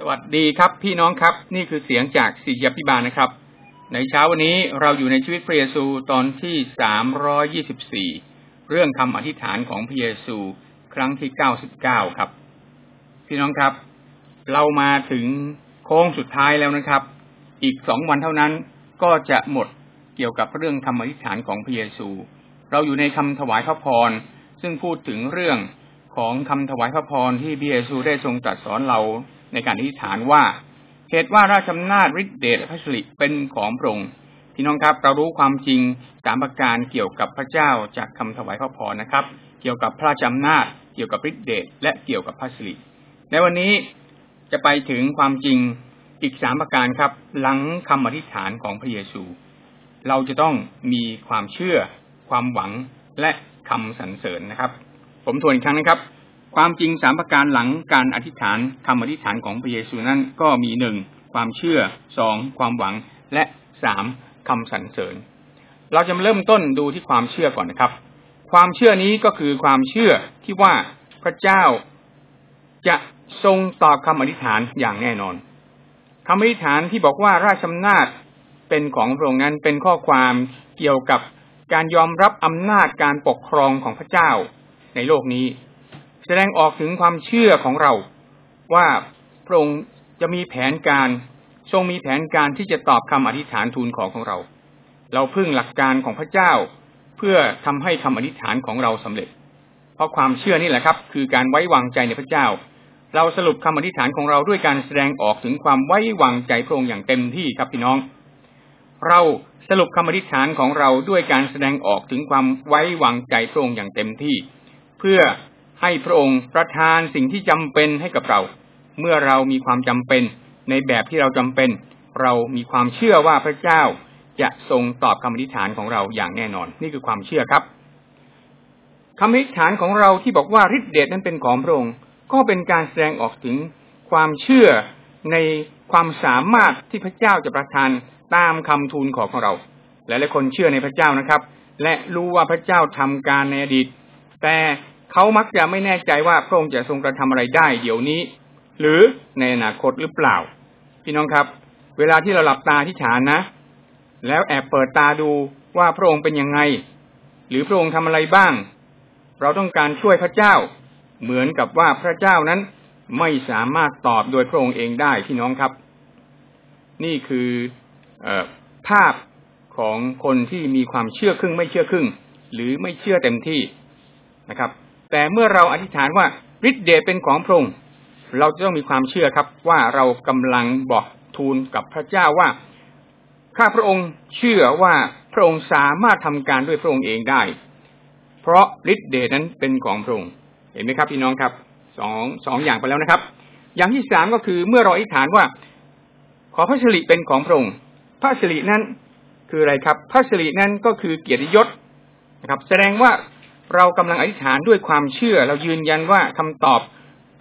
สวัสดีครับพี่น้องครับ นี่คือเสียงจากศิยพิบาลนะครับ ในเช้าวันนี้เราอยู่ในชีวิตพระเยซูตอนที่สามร้อยี่สิบสี่เรื่องคำอธิษฐานของพระเยซู ครั้งที่เก้าสิบเก้าครับ พี่น้องครับ เรามาถึงโค้งสุดท้ายแล้วนะครับ อีกสองวันเท่านั้นก็จะหมดเกี่ยวกับเรื่องคำอธิษฐานของพระเยซู เราอยู่ในคำถวายพระพรซึ่งพูดถึงเรื่องของคำถวายพระพรที่พระเยซูได้ทรงตรัสสอนเรา ในการอธิษฐานว่าเหตุว่าราชอำนาจฤทธิเดชและพระสิริเป็นของพระองค์พี่น้องครับเรารู้ความจริงสามประการเกี่ยวกับพระเจ้าจากคำถวายพระพรนะครับ เกี่ยวกับพระราชอำนาจเกี่ยวกับฤทธิเดชและเกี่ยวกับพระสิริในวันนี้จะไปถึงความจริงอีกสามประการครับ หลังคำอธิษฐานของพระเยซู เราจะต้องมีความเชื่อ ความหวังและคำสรรเสริญนะครับ ผมทวนอีกครั้งนะครับ ความจริงสามประการหลังการอธิษฐานคำอธิษฐานของพระเยซูนั้นก็มีหนึ่งความเชื่อสองความหวังและสามคำสรรเสริญ เราจะมาเริ่มต้นดูที่ความเชื่อก่อนนะครับ ความเชื่อนี้ก็คือความเชื่อที่ว่าพระเจ้าจะทรงตอบคำอธิษฐานอย่างแน่นอนคำอธิษฐานที่บอกว่าราชอำนาจเป็นของพระองค์นั้นเป็นข้อความเกี่ยวกับการยอมรับอำนาจการปกครองของพระเจ้าในโลกนี้ แสดงออกถึงความเชื่อของเรา ว่าพระองค์จะมีแผนการทรงมีแผนการที่จะตอบคำอธิษฐานทูลขอของเรา เราพึ่งหลักการของพระเจ้า เพื่อทำให้คำอธิษฐานของเราสำเร็จ เพราะความเชื่อนี่แหละครับ คือการไว้วางใจในพระเจ้า เราสรุปคำอธิษฐานของเราด้วยการแสดงออกถึงความไว้วางใจพระองค์อย่างเต็มที่ครับพี่น้อง เราสรุปคำอธิษฐานของเราด้วยการแสดงออกถึงความไว้วางใจพระองค์อย่างเต็มที่ เพื่อ ให้พระองค์ประทานสิ่งที่จำเป็นให้กับเรา เมื่อเรามีความจำเป็นในแบบที่เราจำเป็น เรามีความเชื่อว่าพระเจ้าจะทรงตอบคำอธิษฐานของเราอย่างแน่นอน นี่คือความเชื่อครับคำอธิษฐานของเราที่บอกว่าฤทธิเดชนั้นเป็นของพระองค์ ก็เป็นการแสดงออกถึงความเชื่อในความสามารถที่พระเจ้าจะประทานตามคำทูลขอของเรา หลายๆคนเชื่อในพระเจ้านะครับ และรู้ว่าพระเจ้าทำการในอดีต แต่ เขามักจะไม่แน่ใจว่าพระองค์จะทรงกระทำอะไรได้เดี๋ยวนี้ หรือในอนาคตหรือเปล่า พี่น้องครับ เวลาที่เราหลับตาที่ฐานนะ แล้วแอบเปิดตาดูว่าพระองค์เป็นยังไง หรือพระองค์ทำอะไรบ้าง เราต้องการช่วยพระเจ้า เหมือนกับว่าพระเจ้านั้นไม่สามารถตอบโดยพระองค์เองได้พี่น้องครับ นี่คืออภาพของคนที่มีความเชื่อครึ่งไม่เชื่อครึ่ง หรือไม่เชื่อเต็มที่นะครับ แต่เมื่อเราอธิษฐานว่าฤทธิเดชเป็นของพระองค์เราจะต้องมีความเชื่อครับว่าเรากำลังบอกทูลกับพระเจ้าว่าข้าพระองค์เชื่อว่าพระองค์สามารถทำการด้วยพระองค์เองได้ เพราะฤทธิเดชนั้นเป็นของพระองค์เห็นไหมครับพี่น้องครับสองสองอย่างไปแล้วนะครับ อย่างที่สามก็คือเมื่อเราอธิษฐานว่า ขอพระสิริเป็นของพระองค์พระสิรินั้นคืออะไรครับ พระสิรินั้นก็คือเกียรติยศนะครับ แสดงว่า เรากำลังอธิษฐานด้วยความเชื่อ เรายืนยันว่าคำตอบ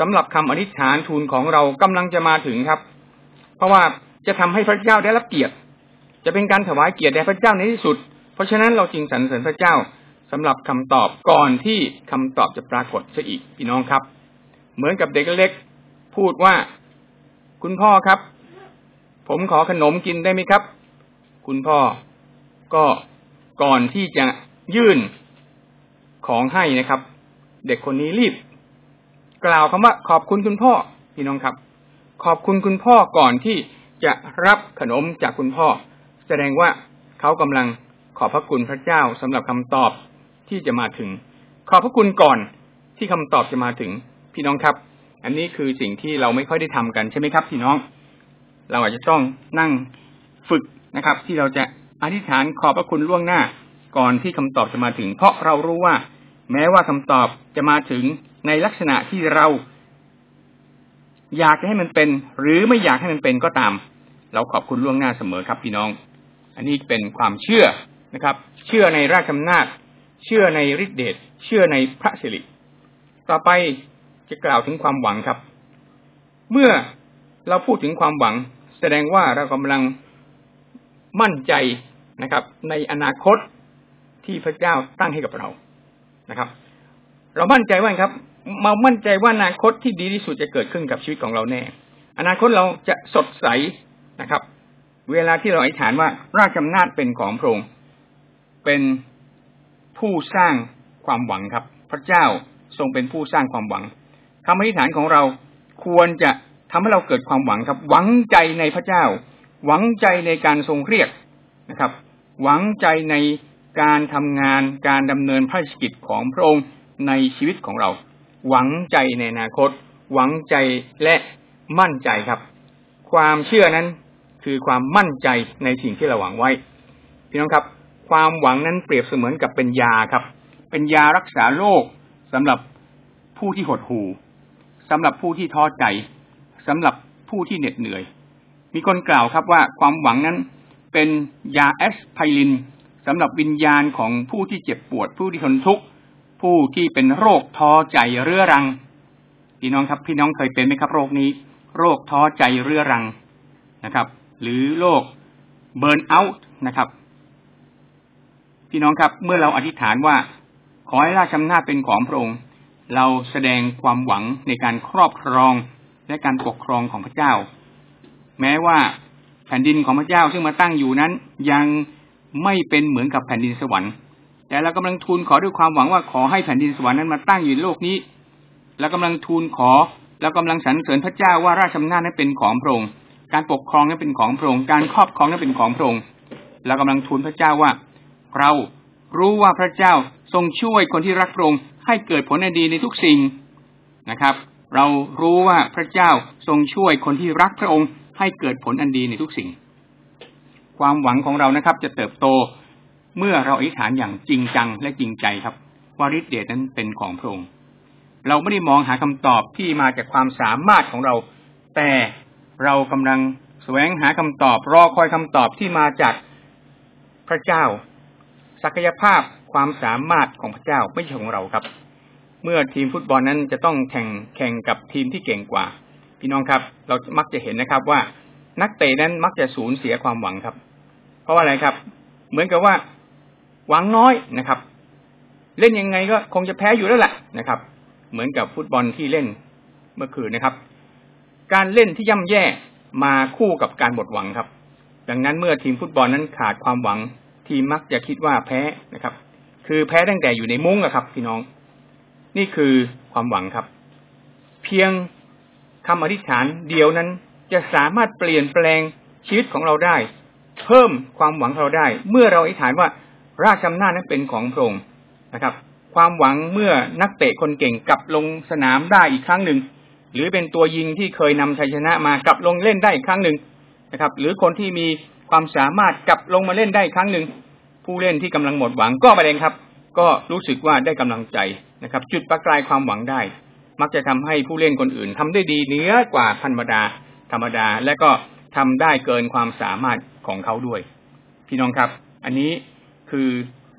สำหรับคำอธิษฐานทูลของเรากำลังจะมาถึงครับ เพราะว่าจะทำให้พระเจ้าได้รับเกียรติ จะเป็นการถวายเกียรติแด่พระเจ้าในที่สุด เพราะฉะนั้นเราจึงสรรเสริญพระเจ้าสำหรับคำตอบก่อนที่คำตอบจะปรากฏซะอีกพี่น้องครับ เหมือนกับเด็กเล็กพูดว่า คุณพ่อครับ ผมขอขนมกินได้ไหมครับ คุณพ่อก็ก่อนที่จะยื่น ของให้นะครับ เด็กคนนี้รีบ กล่าวคำว่าขอบคุณคุณพ่อพี่น้องครับ ขอบคุณคุณพ่อก่อนที่จะรับขนมจากคุณพ่อ แสดงว่าเขากำลังขอบพระคุณพระเจ้าสำหรับคำตอบที่จะมาถึง ขอบพระคุณก่อนที่คำตอบจะมาถึง พี่น้องครับ อันนี้คือสิ่งที่เราไม่ค่อยได้ทำกันใช่ไหมครับ พี่น้อง เราอาจจะต้องนั่งฝึกนะครับ ที่เราจะอธิษฐานขอบพระคุณล่วงหน้าก่อนที่คำตอบจะมาถึง เพราะเรารู้ว่า แม้ว่าคำตอบจะมาถึงในลักษณะที่เรา อยากให้มันเป็น หรือไม่อยากให้มันเป็นก็ตาม เราขอบคุณล่วงหน้าเสมอครับพี่น้อง อันนี้เป็นความเชื่อนะครับ เชื่อในราชอำนาจ เชื่อในฤทธิเดชเชื่อในพระสิริต่อไปจะกล่าวถึงความหวังครับ เมื่อเราพูดถึงความหวัง แสดงว่าเรากำลังมั่นใจนะครับ ในอนาคตที่พระเจ้าตั้งให้กับเรา นะครับ เรามั่นใจว่าครับมามั่นใจว่าอนาคตที่ดีที่สุดจะเกิดขึ้นกับชีวิตของเราแน่ อนาคตเราจะสดใสนะครับ เวลาที่เราอธิษฐานว่าราชอำนาจเป็นของพระองค์เป็นผู้สร้างความหวังครับ พระเจ้าทรงเป็นผู้สร้างความหวังคำอธิษฐานของเราควรจะทำให้เราเกิดความหวังครับ หวังใจในพระเจ้า หวังใจในการทรงเรียกนะครับ หวังใจใน การทำงานการดำเนินพระราชกิจของพระองค์ในชีวิตของเรา หวังใจในอนาคต หวังใจและมั่นใจครับ ความเชื่อนั้นคือความมั่นใจในสิ่งที่เราหวังไว้พี่น้องครับ ความหวังนั้นเปรียบเสมือนกับเป็นยาครับ เป็นยารักษาโรคสำหรับผู้ที่หดหู่สำหรับผู้ที่ท้อใจสำหรับผู้ที่เหน็ดเหนื่อย มีคนกล่าวครับว่าความหวังนั้นเป็นยาแอสไพริน สำหรับวิญญาณของผู้ที่เจ็บปวด ผู้ที่ทนทุกข์ผู้ที่เป็นโรคท้อใจเรื้อรัง พี่น้องครับพี่น้องเคยเป็นไหมครับ โรคนี้ โรคท้อใจเรื้อรังนะครับ หรือโรคเบิร์นเอาท์นะครับ พี่น้องครับ เมื่อเราอธิษฐานว่า ขอให้ราชอำนาจเป็นของพระองค์ เราแสดงความหวังในการครอบครองและการปกครองของพระเจ้า แม้ว่าแผ่นดินของพระเจ้าซึ่งมาตั้งอยู่นั้นยัง ไม่เป็นเหมือนกับแผ่นดินสวรรค์ แต่เรากำลังทูลขอด้วยความหวังว่าขอให้แผ่นดินสวรรค์นั้นมาตั้งอยู่ในโลกนี้เรากำลังทูลขอเรากำลังสรรเสริญพระเจ้าว่าราชอำนาจนั้นเป็นของพระองค์การปกครองนั้นเป็นของพระองค์การครอบครองนั้นเป็นของพระองค์เรากำลังทูลพระเจ้าว่า เรารู้ว่าพระเจ้าทรงช่วยคนที่รักพระองค์ให้เกิดผลดีในทุกสิ่งนะครับ เรารู้ว่าพระเจ้าทรงช่วยคนที่รักพระองค์ให้เกิดผลอันดีในทุกสิ่ง ความหวังของเรานะครับ จะเติบโตเมื่อเราอธิษฐานอย่างจริงจังและจริงใจครับว่าฤทธิเดชนั้นเป็นของพระองค์เราไม่ได้มองหาคำตอบที่มาจากความสามารถของเรา แต่เรากำลังแสวงหาคำตอบ รอคอยคำตอบที่มาจากพระเจ้า ศักยภาพความสามารถของพระเจ้าไม่ใช่ของเราครับ เมื่อทีมฟุตบอลนั้นจะต้องแข่งแข่งกับทีมที่เก่งกว่า พี่น้องครับ เรามักจะเห็นนะครับว่านักเตะนั้นมักจะสูญเสียความหวังครับ เพราะว่าอะไรครับ เหมือนกับว่า หวังน้อยนะครับ เล่นยังไงก็คงจะแพ้อยู่แล้วแหละนะครับ เหมือนกับฟุตบอลที่เล่นเมื่อคืนนะครับ การเล่นที่ย่ำแย่มาคู่กับการหมดหวังครับ ดังนั้นเมื่อทีมฟุตบอลนั้นขาดความหวัง ทีมมักจะคิดว่าแพ้นะครับ คือแพ้ตั้งแต่อยู่ในมุ้งอะครับ พี่น้อง นี่คือความหวังครับ เพียงคำอธิษฐานเดียวนั้นจะสามารถเปลี่ยนแปลงชีวิตของเราได้ เพิ่มความหวังเราได้ เมื่อเราอธิษฐานว่าราชอำนาจนั้นเป็นของพระองค์นะครับ ความหวังเมื่อนักเตะคนเก่งกลับลงสนามได้อีกครั้งหนึ่ง หรือเป็นตัวยิงที่เคยนำชัยชนะมากลับลงเล่นได้อีกครั้งหนึ่งนะครับ หรือคนที่มีความสามารถกลับลงมาเล่นได้อีกครั้งหนึ่งผู้เล่นที่กำลังหมดหวังก็มาเองครับ ก็รู้สึกว่าได้กำลังใจนะครับ จุดประกายความหวังได้ มักจะทำให้ผู้เล่นคนอื่นทำได้ดีเหนือกว่าธรรมดา ธรรมดา และก็ทำได้เกินความสามารถ ของเขาด้วย พี่น้องครับ อันนี้คือ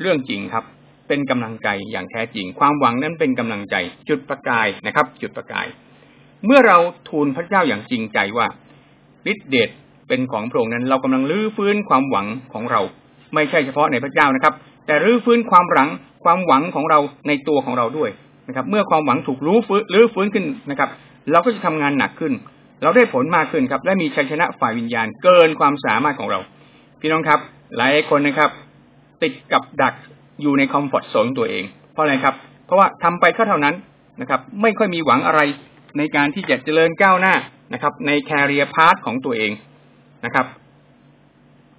เรื่องจริงครับ เป็นกำลังใจอย่างแท้จริง ความหวังนั้นเป็นกำลังใจ จุดประกายนะครับ จุดประกาย เมื่อเราทูลพระเจ้าอย่างจริงใจว่าฤทธิเดชเป็นของพระองค์นั้น เรากำลังลื้อฟื้นความหวังของเรา ไม่ใช่เฉพาะในพระเจ้านะครับ แต่รื้อฟื้นความหลังความหวังของเราในตัวของเราด้วยนะครับ เมื่อความหวังถูกรู้ฟื้นรื้อฟื้นขึ้นนะครับ เราก็จะทำงานหนักขึ้น เราได้ผลมากขึ้นครับ และมีชัยชนะฝ่ายวิญญาณเกินความสามารถของเรา พี่น้องครับ หลายคนนะครับ ติดกับดักอยู่ใน comfort zone ตัวเอง เพราะอะไรครับ เพราะว่าทำไปก็เท่านั้นนะครับ ไม่ค่อยมีหวังอะไรในการที่จะเจริญก้าวหน้านะครับ ใน career path ของตัวเองนะครับ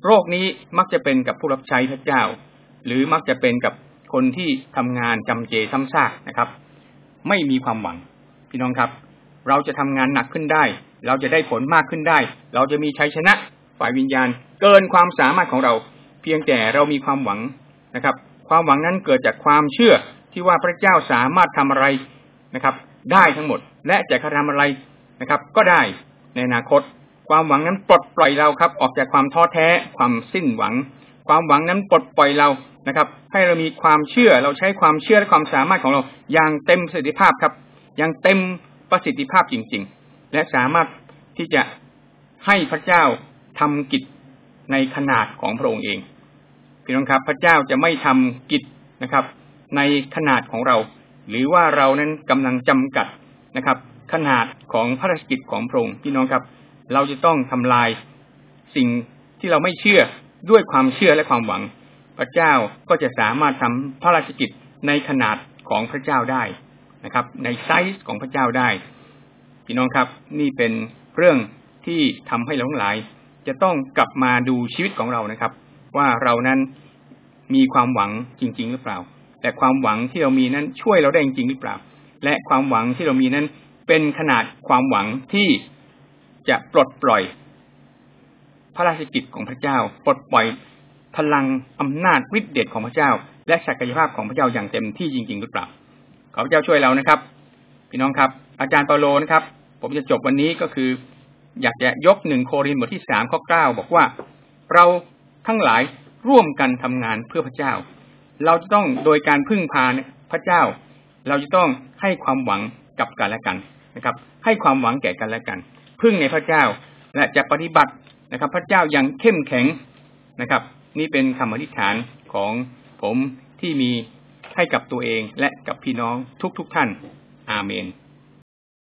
โรคนี้มักจะเป็นกับผู้รับใช้พระเจ้า หรือมักจะเป็นกับคนที่ทำงานจำเจซ้ำซากนะครับ ไม่มีความหวัง พี่น้องครับ เราจะทำงานหนักขึ้นได้ เราจะได้ผลมากขึ้นได้ เราจะมีชัยชนะฝ่ายวิญญาณ เกินความสามารถของเรา เพียงแต่เรามีความหวังนะครับ ความหวังนั้นเกิดจากความเชื่อที่ว่าพระเจ้าสามารถทำอะไรนะครับ ได้ทั้งหมด และจะกระทำอะไรนะครับ ก็ได้ในอนาคต ความหวังนั้นปลดปล่อยเราครับ ออกจากความท้อแท้ ความสิ้นหวัง ความหวังนั้นปลดปล่อยเรานะครับ ให้เรามีความเชื่อเราใช้ความเชื่อและความสามารถของเรา อย่างเต็มประสิทธิภาพครับ อย่างเต็มประสิทธิภาพจริง ๆ และสามารถที่จะให้พระเจ้าทำกิจในขนาดของพระองค์เองพี่น้องครับพระเจ้าจะไม่ทำกิจนะครับ ในขนาดของเรา หรือว่าเรานั้นกำลังจำกัดนะครับ ขนาดของพระราชกิจของพระองค์พี่น้องครับ เราจะต้องทำลายสิ่งที่เราไม่เชื่อด้วยความเชื่อและความหวัง พระเจ้าก็จะสามารถทำพระราชกิจในขนาดของพระเจ้าได้นะครับ ในไซส์ของพระเจ้าได้ พี่น้องครับ นี่เป็นเรื่องที่ทำให้เราทั้งหลาย จะต้องกลับมาดูชีวิตของเรานะครับ ว่าเรานั้นมีความหวังจริง ๆ หรือเปล่า แต่ความหวังที่เรามีนั้นช่วยเราได้จริงหรือเปล่า และความหวังที่เรามีนั้นเป็นขนาดความหวังที่จะปลดปล่อย พระราชกิจของพระเจ้า ปลดปล่อยพลังอำนาจฤทธิเดชของพระเจ้า และศักยภาพของพระเจ้าอย่างเต็มที่จริง ๆ หรือเปล่า ขอพระเจ้าช่วยเรานะครับ พี่น้องครับ อาจารย์เปาโลนะครับ ผมจะจบวันนี้ก็คือ อยากจะยกหนึ่งโครินธ์บทที่สามข้อเก้าบอกว่า เราทั้งหลายร่วมกันทำงานเพื่อพระเจ้า เราจะต้องโดยการพึ่งพาพระเจ้า เราจะต้องให้ความหวังกับกันและกันนะครับ ให้ความหวังแก่กันและกัน พึ่งในพระเจ้าและจะปฏิบัตินะครับ พระเจ้ายังเข้มแข็งนะครับ นี่เป็นคำอธิษฐานของผมที่มีให้กับตัวเองและกับพี่น้องทุกๆทท่าน อาเมน